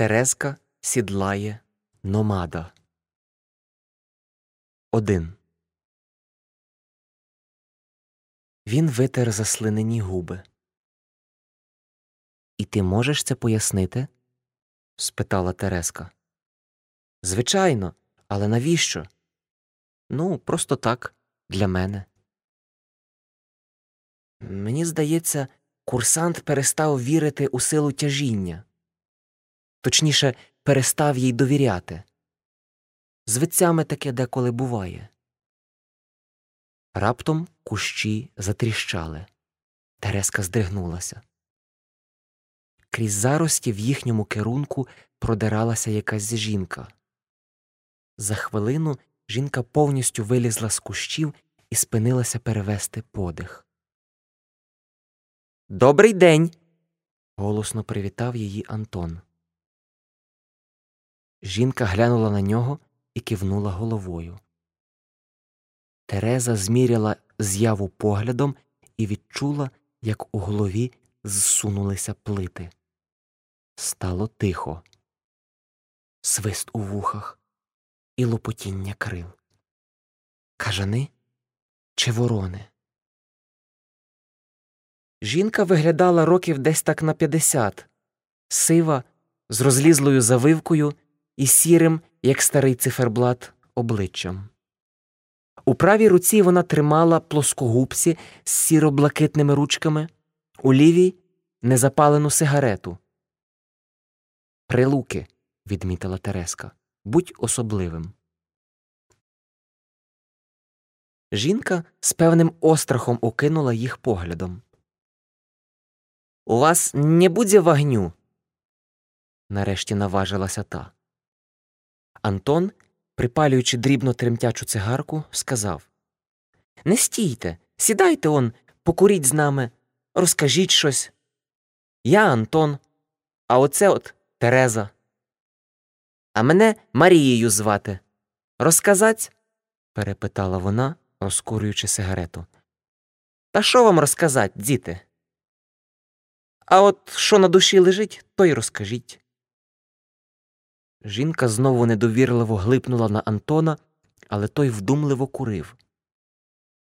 Терезка сідлає номада. 1. Він витер заслинені губи. І ти можеш це пояснити? спитала Тереска. Звичайно, але навіщо? Ну, просто так, для мене. Мені здається, курсант перестав вірити у силу тяжіння. Точніше, перестав їй довіряти. З витцями таке деколи буває. Раптом кущі затріщали. Тереска здригнулася. Крізь зарості в їхньому керунку продиралася якась жінка. За хвилину жінка повністю вилізла з кущів і спинилася перевести подих. Добрий день. голосно привітав її Антон. Жінка глянула на нього і кивнула головою. Тереза зміряла з'яву поглядом і відчула, як у голові зсунулися плити. Стало тихо, свист у вухах і лопотіння крил. Кажани чи ворони? Жінка виглядала років десь так на п'ятдесят, сива, з розлізлою завивкою і сірим, як старий циферблат, обличчям. У правій руці вона тримала плоскогубці з сіро-блакитними ручками, у лівій незапалену сигарету. Прилуки, відмітила Тереска, будь особливим. Жінка з певним острахом окинула їх поглядом. У вас не буде вогню? нарешті наважилася та. Антон, припалюючи дрібно тремтячу цигарку, сказав Не стійте, сідайте он, покуріть з нами, розкажіть щось. Я Антон, а оце от Тереза. А мене Марією звати. Розказать? перепитала вона, розкурюючи сигарету. Та що вам розказать, діти? А от що на душі лежить, то й розкажіть. Жінка знову недовірливо глипнула на Антона, але той вдумливо курив.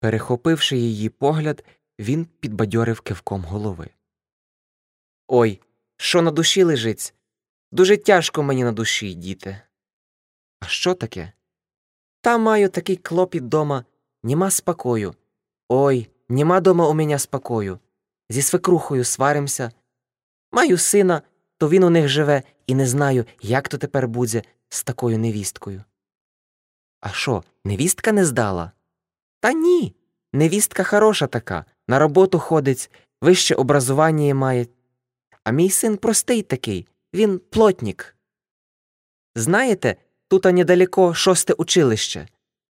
Перехопивши її погляд, він підбадьорив кивком голови. Ой, що на душі лежить? Дуже тяжко мені на душі, діти. А що таке? Та маю такий клопіт дома, нема спокою. Ой, нема дома у мене спокою. Зі свекрухою сваримся. Маю сина, то він у них живе, і не знаю, як то тепер буде з такою невісткою. А що, невістка не здала? Та ні. Невістка хороша така, на роботу ходить, вище образування має. А мій син простий такий, він плотнік. Знаєте, тут недалеко шосте училище,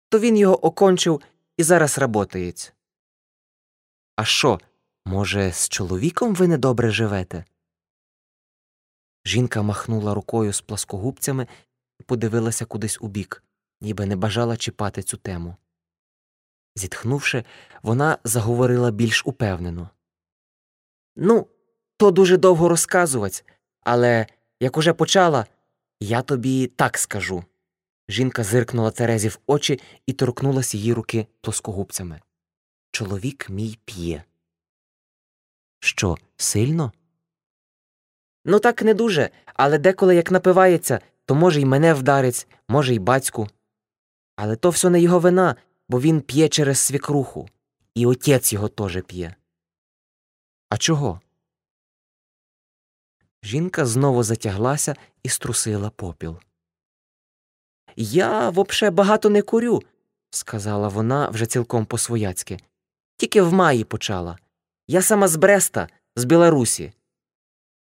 то він його окончив і зараз работається. А що, може, з чоловіком ви недобре живете? Жінка махнула рукою з пласкогубцями і подивилася кудись у бік, ніби не бажала чіпати цю тему. Зітхнувши, вона заговорила більш упевнено. Ну, то дуже довго розказувати, але як уже почала, я тобі так скажу. Жінка зиркнула Терезі в очі і торкнулася її руки плоскогубцями. Чоловік мій п'є. Що, сильно? Ну, так не дуже, але деколи як напивається, то може й мене вдарить, може й батьку. Але то все не його вина, бо він п'є через свікруху, і отець його теж п'є. А чого? Жінка знову затяглася і струсила попіл. Я вообще багато не курю, сказала вона вже цілком по свояцьки. Тільки в маї почала. Я сама з Бреста, з Білорусі.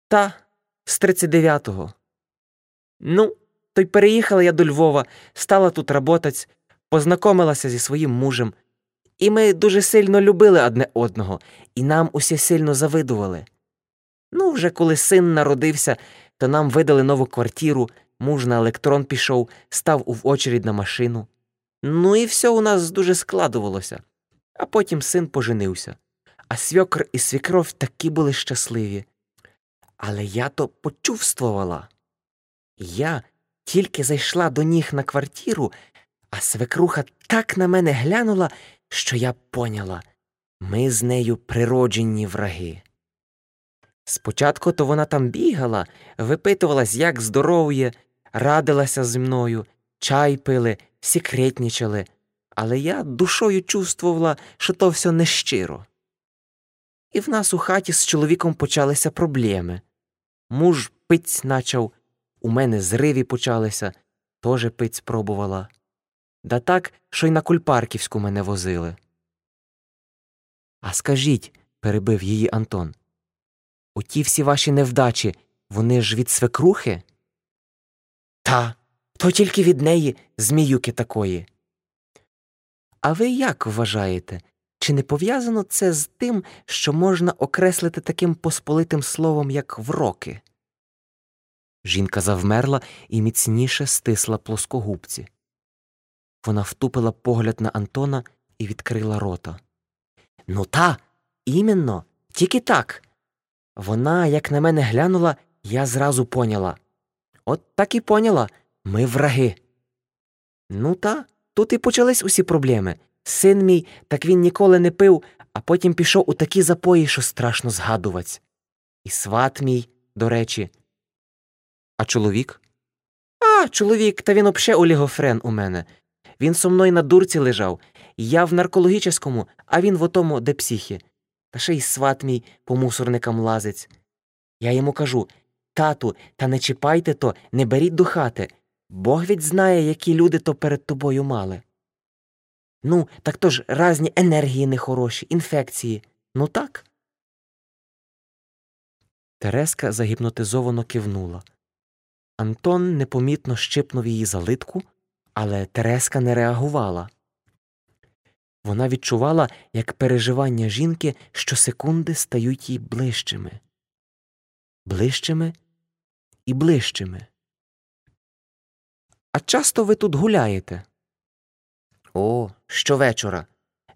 Та з 39-го. Ну, то й переїхала я до Львова, стала тут работать, познайомилася зі своїм мужем. І ми дуже сильно любили одне одного, і нам усі сильно завидували. Ну, вже коли син народився, то нам видали нову квартиру, муж на електрон пішов, став у очередь на машину. Ну і все у нас дуже складувалося. А потім син поженився. А свьокр і свікров такі були щасливі. Але я то почувствувала. Я тільки зайшла до ніг на квартиру, а свекруха так на мене глянула, що я поняла ми з нею природжені враги. Спочатку то вона там бігала, випитувалась, як здоров'є, радилася зі мною, чай пили, секретнічали, але я душою чувствувала, що то все нещиро. І в нас у хаті з чоловіком почалися проблеми. Муж пиць начав, у мене зриві почалися, теж пиць спробувала. Да так, що й на Кульпарківську мене возили. А скажіть, перебив її Антон, оті всі ваші невдачі, вони ж від свекрухи? Та, то тільки від неї, зміюки такої. А ви як вважаєте, чи не пов'язано це з тим, що можна окреслити таким посполитим словом, як вроки? Жінка завмерла і міцніше стисла плоскогубці. Вона втупила погляд на Антона і відкрила рота. Ну, та, іменно, тільки так. Вона, як на мене глянула, я зразу поняла. От так і поняла ми враги. Ну, та, тут і почались усі проблеми. Син мій, так він ніколи не пив, а потім пішов у такі запої, що страшно згадувать. І сват мій, до речі. А чоловік? А, чоловік, та він обше олігофрен у мене. Він со мною на дурці лежав. Я в наркологічному, а він в отому, де психі. Та ще й сват мій по мусорникам лазить. Я йому кажу тату, та не чіпайте то, не беріть до хати. Бог ведь знає, які люди то перед тобою мали. Ну, так то ж разні енергії нехороші, інфекції. Ну так. Тереска загіпнотизовано кивнула. Антон непомітно щипнув її за литку, але Тереска не реагувала. Вона відчувала, як переживання жінки щосекунди стають їй ближчими, ближчими і ближчими. А часто ви тут гуляєте? О, щовечора.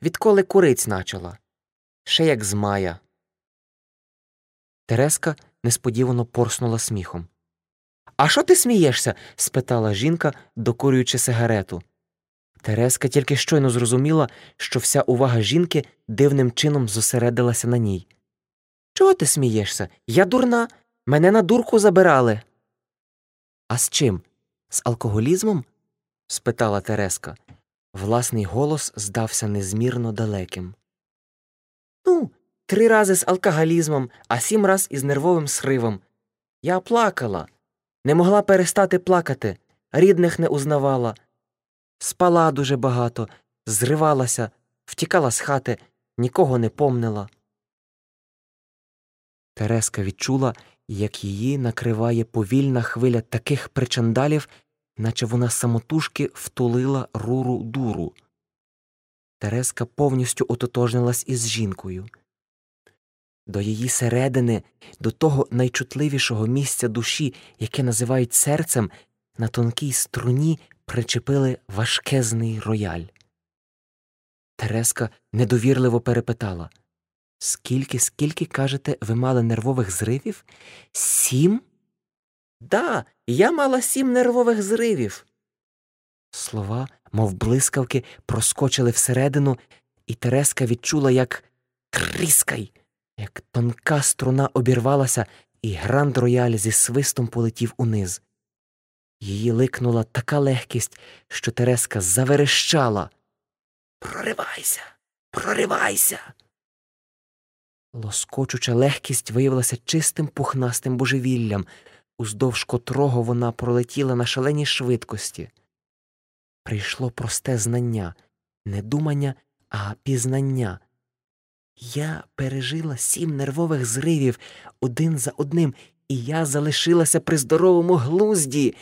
Відколи куриць начала. Ще як з мая. Тереска несподівано порснула сміхом. А що ти смієшся? спитала жінка, докурюючи сигарету. Тереска тільки щойно зрозуміла, що вся увага жінки дивним чином зосередилася на ній. Чого ти смієшся? Я дурна. Мене на дурку забирали. А з чим? З алкоголізмом? спитала Тереска. Власний голос здався незмірно далеким. Ну, три рази з алкоголізмом, а сім раз із нервовим сривом. Я плакала, не могла перестати плакати, рідних не узнавала. Спала дуже багато, зривалася, втікала з хати, нікого не помнила. Тереска відчула, як її накриває повільна хвиля таких причандалів, наче вона самотужки втулила руру дуру. Тереска повністю ототожнилась із жінкою. До її середини, до того найчутливішого місця душі, яке називають серцем, на тонкій струні причепили важкезний рояль. Тереска недовірливо перепитала Скільки, скільки, кажете, ви мали нервових зривів? Сім? Да, я мала сім нервових зривів. Слова, мов блискавки, проскочили всередину, і Тереска відчула, як тріскай, як тонка струна обірвалася, і гранд рояль зі свистом полетів униз. Її ликнула така легкість, що Тереска заверещала. Проривайся, проривайся. Лоскочуча легкість виявилася чистим пухнастим божевіллям, уздовж котрого вона пролетіла на шаленій швидкості. Прийшло просте знання, не думання, а пізнання. Я пережила сім нервових зривів один за одним, і я залишилася при здоровому глузді.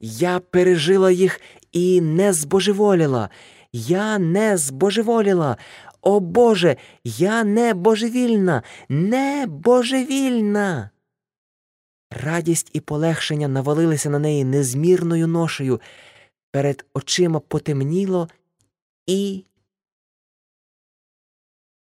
Я пережила їх і не збожеволіла. Я не збожеволіла. О Боже, я не божевільна, не божевільна. Радість і полегшення навалилися на неї незмірною ношею. Перед очима потемніло і